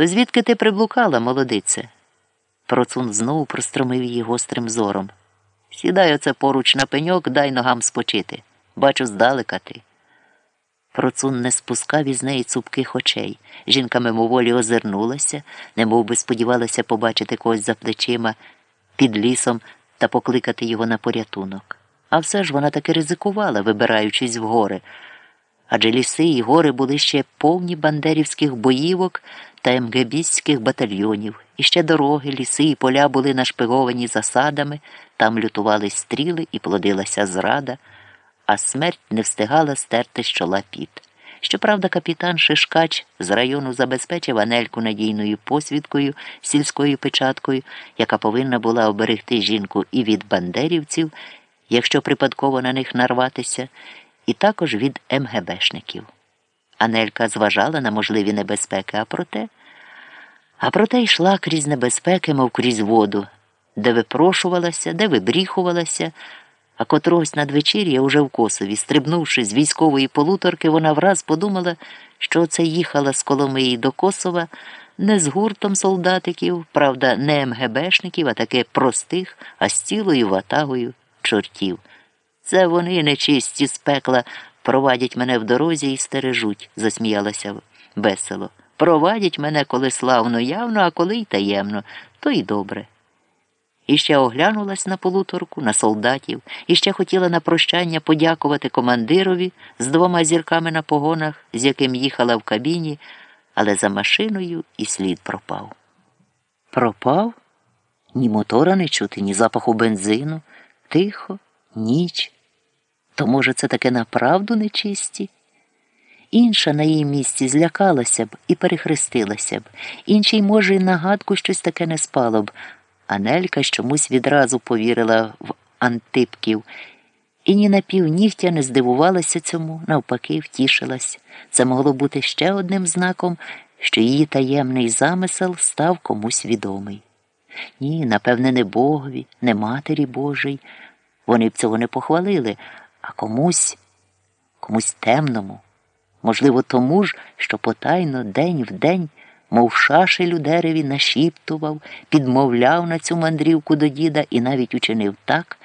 То звідки ти приблукала, молодице? Процун знову простромив її гострим зором. Сідай оце поруч на пеньок, дай ногам спочити. Бачу, здалека ти. Процун не спускав із неї цупких очей. Жінка мимоволі озирнулася, немов би сподівалася побачити когось за плечима під лісом та покликати його на порятунок. А все ж вона таки ризикувала, вибираючись в гори. Адже ліси і гори були ще повні бандерівських боївок та МГБістських батальйонів. І ще дороги, ліси і поля були нашпиговані засадами, там лютували стріли і плодилася зрада, а смерть не встигала стерти з чола піт. Щоправда, капітан Шишкач з району забезпечив Анельку надійною посвідкою, сільською печаткою, яка повинна була оберегти жінку і від бандерівців, якщо припадково на них нарватися, і також від МГБшників. Анелька зважала на можливі небезпеки, а проте, а проте йшла крізь небезпеки, мов крізь воду, де випрошувалася, де вибріхувалася. А котрогось надвечір'я уже в Косові, стрибнувши з військової полуторки, вона враз подумала, що оце їхала з Коломиї до Косова не з гуртом солдатиків, правда, не МГБшників, а таки простих, а з цілою ватагою чортів. Це вони нечисті з пекла провадять мене в дорозі і стережуть, засміялася весело. Провадять мене коли славно явно, а коли й таємно, то й добре. І ще оглянулась на полуторку, на солдатів, і ще хотіла на прощання подякувати командирові з двома зірками на погонах, з яким їхала в кабіні, але за машиною і слід пропав. Пропав? Ні мотора не чути, ні запаху бензину. Тихо, ніч. То, може, це таке направду нечисті? Інша на її місці злякалася б і перехрестилася б, іншій, може, й нагадку щось таке не спало б. А Нелька чомусь відразу повірила в Антипків і ні на півнігтя не здивувалася цьому, навпаки, втішилась. Це могло бути ще одним знаком, що її таємний замисел став комусь відомий. Ні, напевне, не Богові, не Матері Божій. Вони б цього не похвалили, а комусь, комусь темному. Можливо, тому ж, що потайно день в день мов шашель у дереві нашіптував, підмовляв на цю мандрівку до діда і навіть учинив так,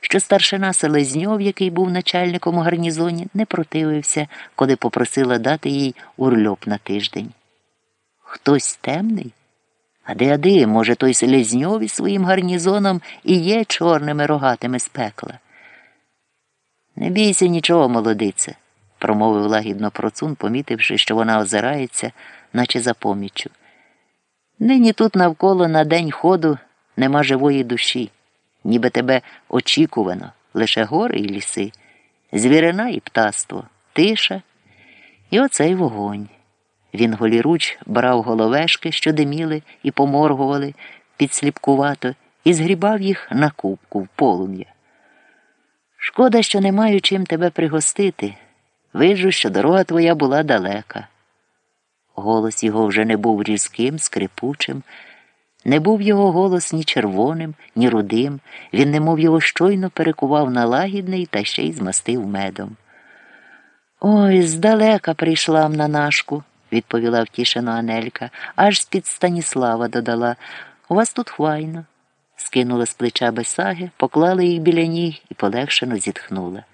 що старшина Селезньов, який був начальником у гарнізоні, не противився, коли попросила дати їй урльоп на тиждень. Хтось темний? А де ади, може, той Селезньов із своїм гарнізоном і є чорними рогатими з пекла. Не бійся нічого, молодице, промовив лагідно процун, помітивши, що вона озирається наче за поміччю. Нині тут навколо на день ходу нема живої душі, ніби тебе очікувано, лише гори і ліси, звірина і птаство, тиша і оцей вогонь. Він голіруч брав головешки, що диміли і поморгували підсліпкувато, і згрібав їх на кубку в полум'я. Шкода, що не маю чим тебе пригостити. Виджу, що дорога твоя була далека. Голос його вже не був різким, скрипучим, не був його голос ні червоним, ні рудим, він, немов його щойно перекував на лагідний та ще й змастив медом. Ой, здалека прийшла на нашку, відповіла втішено Анелька, аж з-під Станіслава додала. У вас тут хвайно. Скинула з плеча бесаги, поклала їх біля ніг і полегшено зітхнула.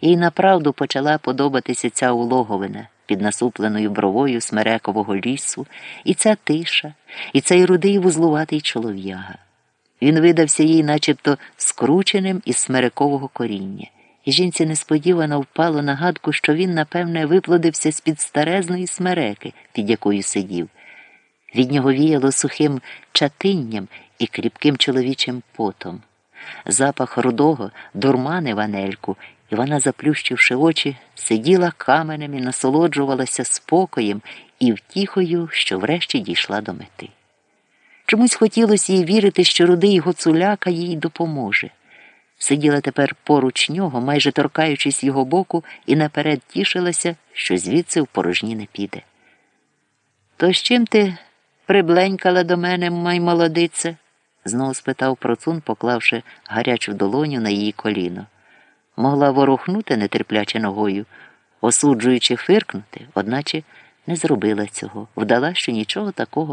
Їй направду почала подобатися ця улоговина під насупленою бровою смерекового лісу, і ця тиша, і цей рудий вузлуватий чолов'яга. Він видався їй начебто скрученим із смерекового коріння, і жінці несподівано впало на гадку, що він, напевне, виплодився з під старезної смереки, під якою сидів. Від нього віяло сухим чатинням і кріпким чоловічим потом. Запах рудого дурманив Анельку, і вона, заплющивши очі, сиділа каменем і насолоджувалася спокоєм і втіхою, що врешті дійшла до мети. Чомусь хотілося їй вірити, що рудий гоцуляка їй допоможе. Сиділа тепер поруч нього, майже торкаючись його боку, і наперед тішилася, що звідси в порожні не піде. То з чим ти прибленькала до мене, май молодице? Знову спитав процун, поклавши гарячу долоню на її коліно. Могла ворухнути нетерпляче ногою, осуджуючи фиркнути, одначе не зробила цього, вдала, що нічого такого